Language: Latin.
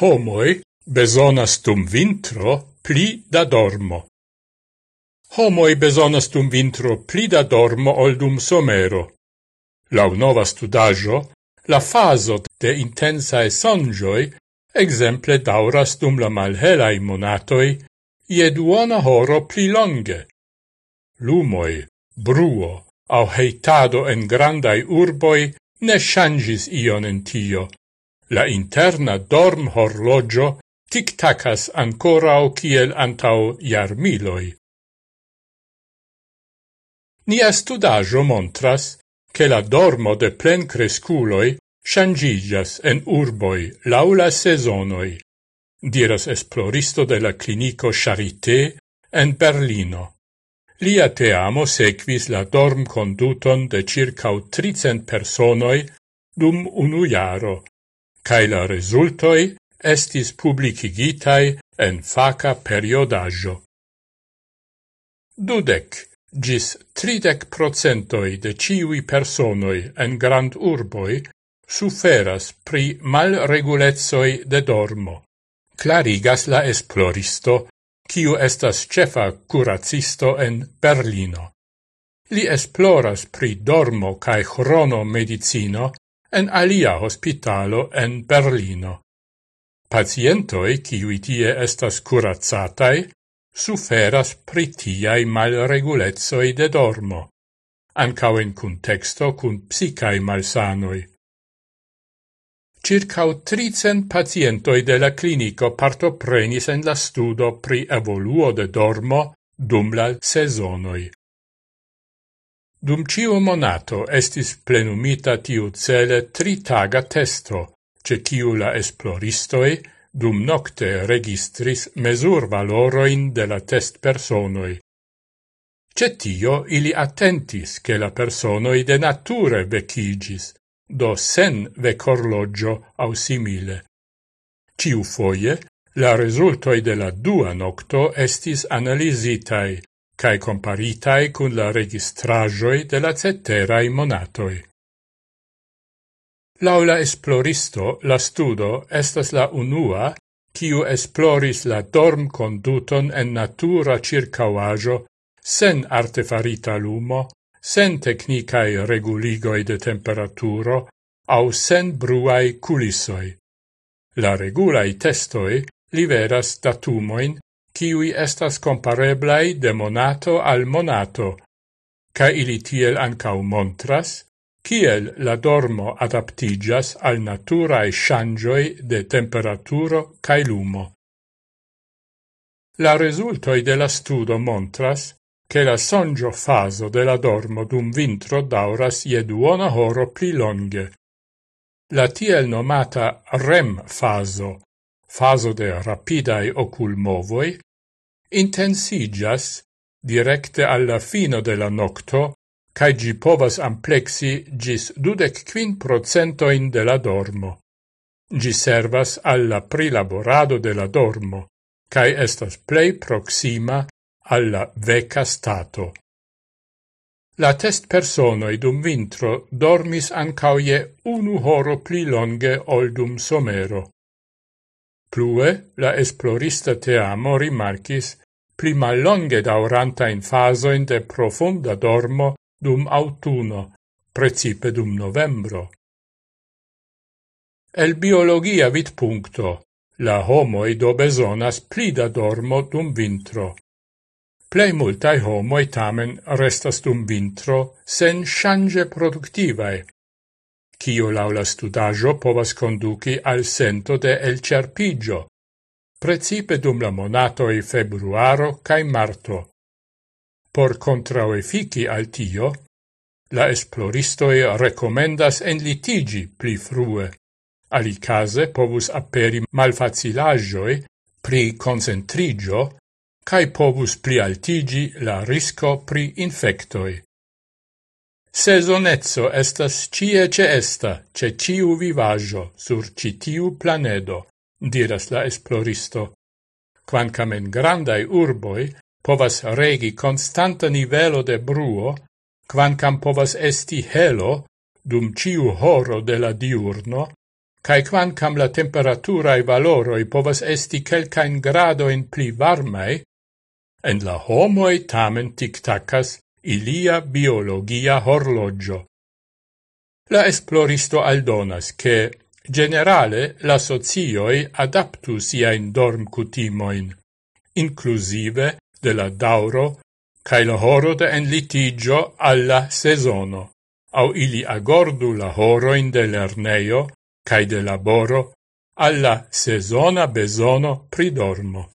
Homoi besonas dum vintro pli da dormo. Homoi besonas dum vintro pli da dormo ol dum somero. Lau nova studaggio, la faso de intensae sonjoi exemple dauras dum la malhelai monatoi ie duona horo pli longe. Lumoi, bruo, au heitado en grandai urboi ne changis ion en tio, La interna dorm horlogio tic-tacas ancorau kiel antau jarmiloi. Nia studajo montras che la dormo de plen cresculoi shangigas en urboi laula sezonoi, diras esploristo de la clinico Charité en Berlino. Lia teamo sequis la dorm conduton de circa tricent personoi dum unu jaro, cae la resultoi estis publicigitai en faca periodaggio. Dudec gis tridec procentoi de ciui personoi en grand urboi suferas pri malregulezoi de dormo. Clarigas la esploristo, kiu estas cefa curacisto en Berlino. Li esploras pri dormo cae chrono medicino en alia hospitalo en Berlino. Pacientoi, kiui tie estas curazzatai, suferas pritiai malregulezoi de dormo, ancau in contexto cun psicae malsanoi. Circau tricent pacientoi de la clinico partoprenis en la studo pri evoluo de dormo dum la sezonoi. Dum ciu monato estis plenumita tiu cele tritaga testo, ce ciu la esploristoi dum nocte registris mesur valoroin de la test personoi. Ce tio ili attentis che la personoi de nature vecigis, do sen vecorlogio au simile. Ciu foie, la resultoi de la dua nocto estis analizitai, cae comparitae cun la registrajoi de la ceterae monatoi. Laula esploristo, la studo estas la unua, kiu esploris la dorm conduton en natura circauajo, sen artefarita lumo, sen technicae reguligoi de temperaturo, au sen bruai culissoi. La regulai testoi liveras datumoin kiui estas compareblai de monato al monato, ca ili tiel ancau montras, kiel la dormo adaptigas al naturae shangioi de temperaturo cae lumo. La resultoi de la studo montras che la songio faso de la dormo dum vintro dauras je duona horo pli longe. La tiel nomata REM faso, faso de rapidae oculmovoi, intensigas directe alla fino de la nocto, cae gi povas amplexi gis dudec quin procentoin de la dormo. Gi servas alla prilaborado de la dormo, cae estas plei proxima alla veca stato. La test personoi dum vintro dormis ancauie unu horo pli longe ol dum somero. Plue, la esplorista teamo rimarcis pli mallonge dauranta in fasoin de profunda dormo dum autuno, precipe dum novembro. El biologia vit puncto, la homoi do besonas pli da dormo dum vintro. Plei multae homoi tamen restas dum vintro sen change productivae, cio laula studajo povas conduci al sento de el cerpigio, precipe dum la monatoi februaro cae marto. Por contraoefici al tio, la esploristoi recomendas en litigi pli frue, alicase povus aperi malfacilagioi pri concentrigio, cae povus pli altigi la risco pri infectoi. Sezonezzo estas cie ce esta, ce ciu vivaggio, sur citiu planedo, diras la esploristo. Quancam en grandai urboi povas regi constanta nivelo de bruo, quancam povas esti helo dum ciu horo de la diurno, cae quancam la temperaturae valoroi povas esti quelcaen gradoin pli varmae, en la homoi tamen tic-tacas ilia biologia horlogio. La esploristo aldonas che generale la socioi adaptu siain dorm cutimoin, inclusive de la dauro cae la horo de en litigio alla sezono, au ili agordu la horoin de lerneio cae de laboro alla sezona besono pridormo.